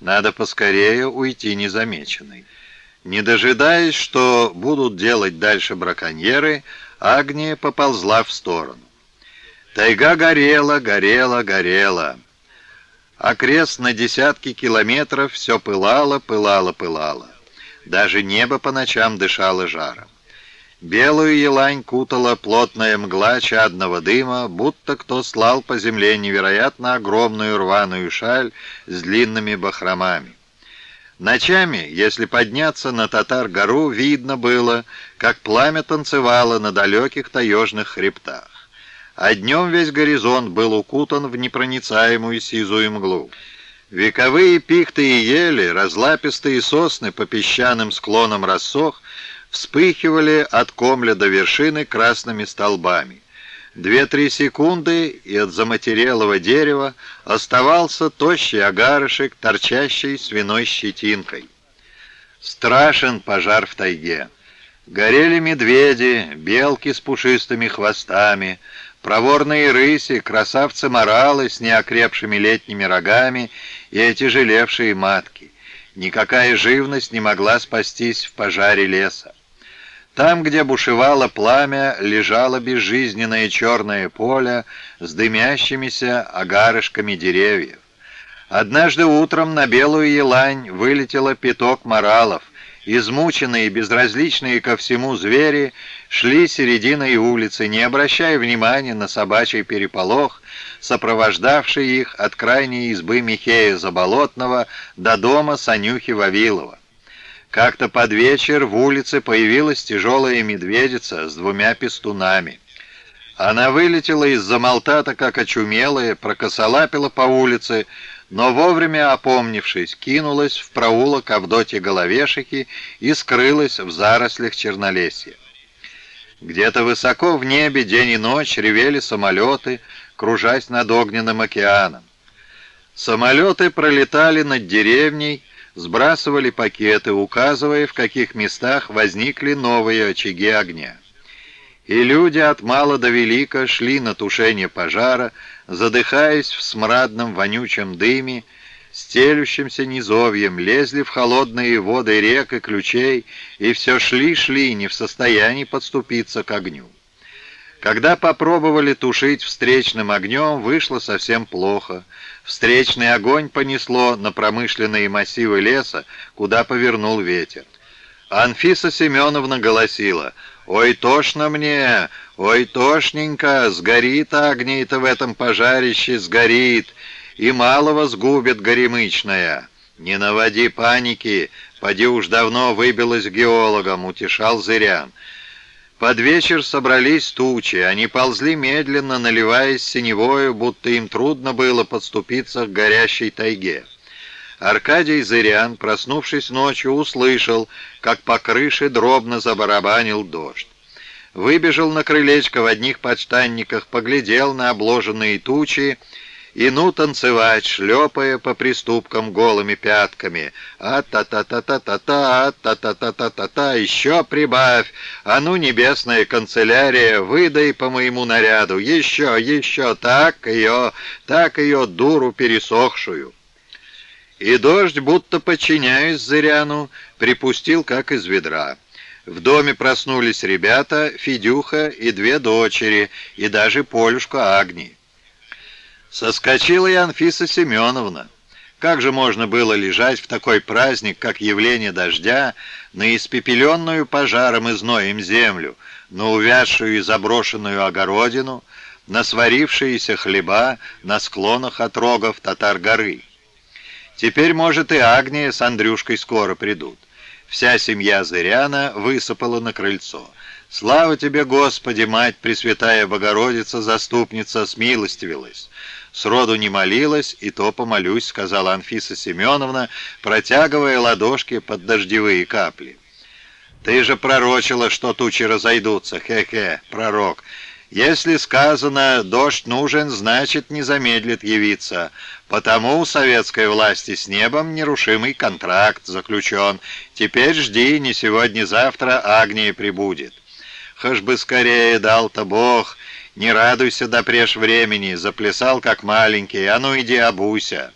Надо поскорее уйти незамеченной. Не дожидаясь, что будут делать дальше браконьеры, Агния поползла в сторону. Тайга горела, горела, горела. Окрест на десятки километров все пылало, пылало, пылало. Даже небо по ночам дышало жаром. Белую елань кутала плотная мгла чадного дыма, будто кто слал по земле невероятно огромную рваную шаль с длинными бахромами. Ночами, если подняться на Татар-гору, видно было, как пламя танцевало на далеких таежных хребтах. А днем весь горизонт был укутан в непроницаемую сизую мглу. Вековые пихты и ели, разлапистые сосны по песчаным склонам рассох, вспыхивали от комля до вершины красными столбами. Две-три секунды, и от заматерелого дерева оставался тощий агарышек, торчащий свиной щетинкой. Страшен пожар в тайге. Горели медведи, белки с пушистыми хвостами, проворные рыси, красавцы-моралы с неокрепшими летними рогами и отяжелевшие матки. Никакая живность не могла спастись в пожаре леса. Там, где бушевало пламя, лежало безжизненное черное поле с дымящимися огарышками деревьев. Однажды утром на белую елань вылетело пяток моралов. Измученные и безразличные ко всему звери шли серединой улицы, не обращая внимания на собачий переполох, сопровождавший их от крайней избы Михея Заболотного до дома Санюхи Вавилова. Как-то под вечер в улице появилась тяжелая медведица с двумя пестунами. Она вылетела из-за молтата, как очумелая, прокосолапила по улице, но вовремя опомнившись, кинулась в проулок Авдотья Головешики и скрылась в зарослях Чернолесья. Где-то высоко в небе день и ночь ревели самолеты, кружась над огненным океаном. Самолеты пролетали над деревней, сбрасывали пакеты, указывая, в каких местах возникли новые очаги огня. И люди от мала до велика шли на тушение пожара, задыхаясь в смрадном вонючем дыме, стелющимся низовьем, лезли в холодные воды рек и ключей, и все шли-шли, не в состоянии подступиться к огню. Когда попробовали тушить встречным огнем, вышло совсем плохо. Встречный огонь понесло на промышленные массивы леса, куда повернул ветер. Анфиса Семеновна голосила, «Ой, тошно мне! Ой, тошненько! Сгорит огней-то в этом пожарище, сгорит! И малого сгубит горемычная!» «Не наводи паники! Поди уж давно выбилась геологом», — утешал Зырян. Под вечер собрались тучи, они ползли медленно, наливаясь синевою, будто им трудно было подступиться к горящей тайге. Аркадий Зырян, проснувшись ночью, услышал, как по крыше дробно забарабанил дождь. Выбежал на крылечко в одних подштанниках, поглядел на обложенные тучи и ну танцевать, шлепая по приступкам голыми пятками. А-та-та-та-та-та-та, та-та-та-та-та-та, еще прибавь. А ну, небесная канцелярия, выдай по моему наряду. Еще, еще, так ее, так ее, дуру пересохшую. И дождь, будто подчиняясь Зыряну, припустил, как из ведра. В доме проснулись ребята, Федюха и две дочери, и даже Полюшка Агни. Соскочила и Анфиса Семеновна. Как же можно было лежать в такой праздник, как явление дождя, на испепеленную пожаром и зноем землю, на увядшую и заброшенную огородину, на сварившиеся хлеба на склонах отрогов Татар-горы? Теперь, может, и Агния с Андрюшкой скоро придут. Вся семья Зыряна высыпала на крыльцо. «Слава тебе, Господи, Мать Пресвятая Богородица, Заступница, смилостивилась!» «Сроду не молилась, и то помолюсь», — сказала Анфиса Семеновна, протягивая ладошки под дождевые капли. «Ты же пророчила, что тучи разойдутся, хе-хе, пророк. Если сказано «дождь нужен», значит, не замедлит явиться. Потому у советской власти с небом нерушимый контракт заключен. Теперь жди, не сегодня-завтра Агния прибудет». Хаш бы скорее дал-то Бог, не радуйся до преж времени, заплясал как маленький, а ну иди обуйся.